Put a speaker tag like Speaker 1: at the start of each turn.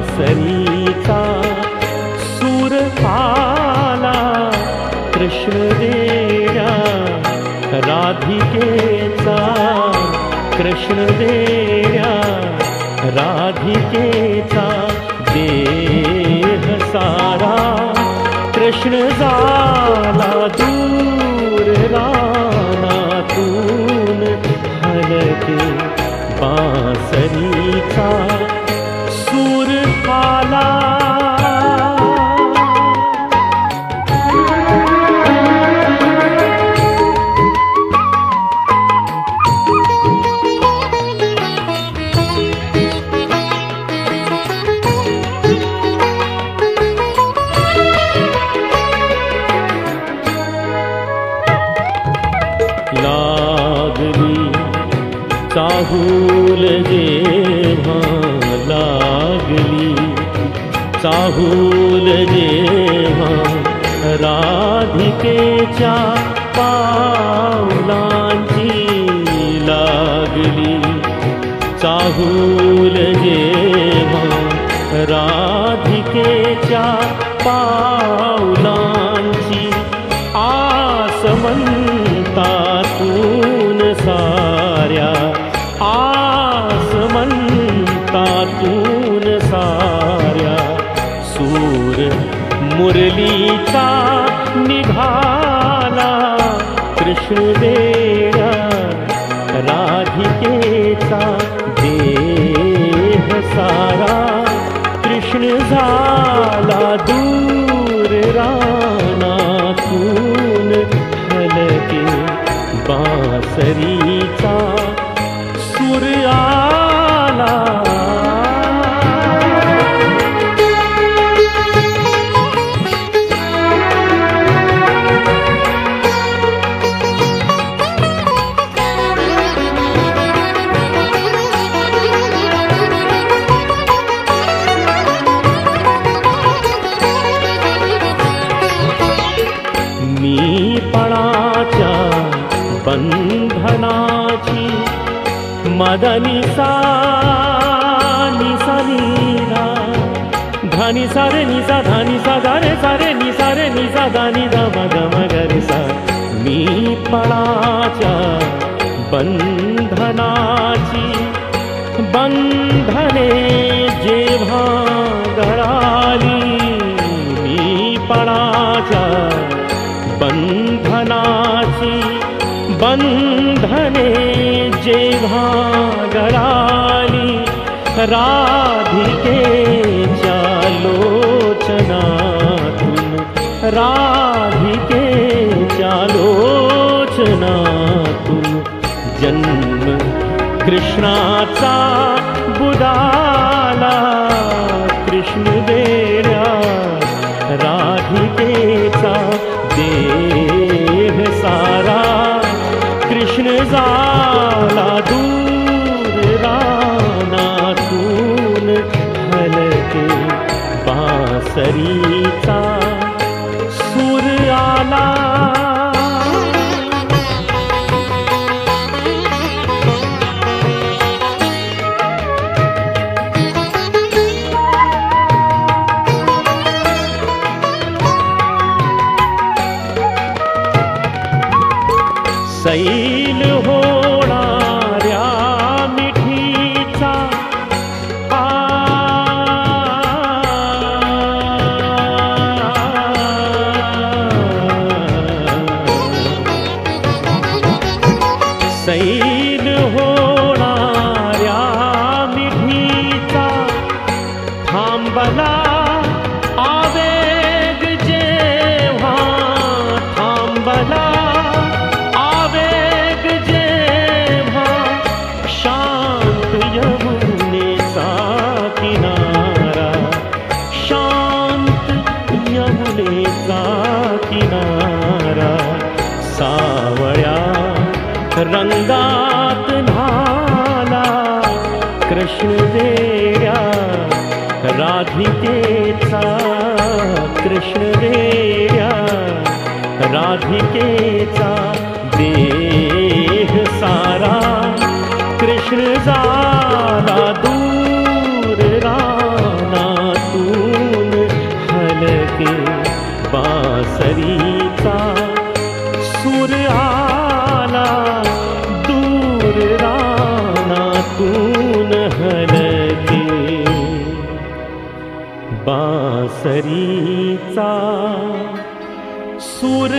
Speaker 1: बासरीचा सूर आला कृष्ण देया राधिकेचा कृष्ण देया राधिकेचा देह सारा कृष्ण दूर रानातून हलके बासरीचा सूर आला लागली चाहूल जेव्हा लागली चाहूल जेव्हा राधिकेच्या पावलांची लागली. चाहूल जेव्हा राधिकेच्या पावलांची मुरलीचा निघाला कृष्ण देया राधिकेचा देह सारा कृष्ण बंधनाची मदनी सा निसा नीरा धनी सारे निसा धनी सा गारे सारे निसा रे निसा धनी द मग मगर सा मी बंधने जेव्हा गळाली मी पणाच्या बंधनाची बंधने जेव्हा गळाली राधिकेच्या लोचनातून राधिकेच्या लोचनातून जन्म कृष्णाचा बुडाला कृष्ण जाला दूर रानातून हलके बासरीचा सूर आला శైలు रङ्ग कृष्णदेवा राधिेता कृष्णदे राधेता देह सारा। रानातून हलके बासरीचा सूर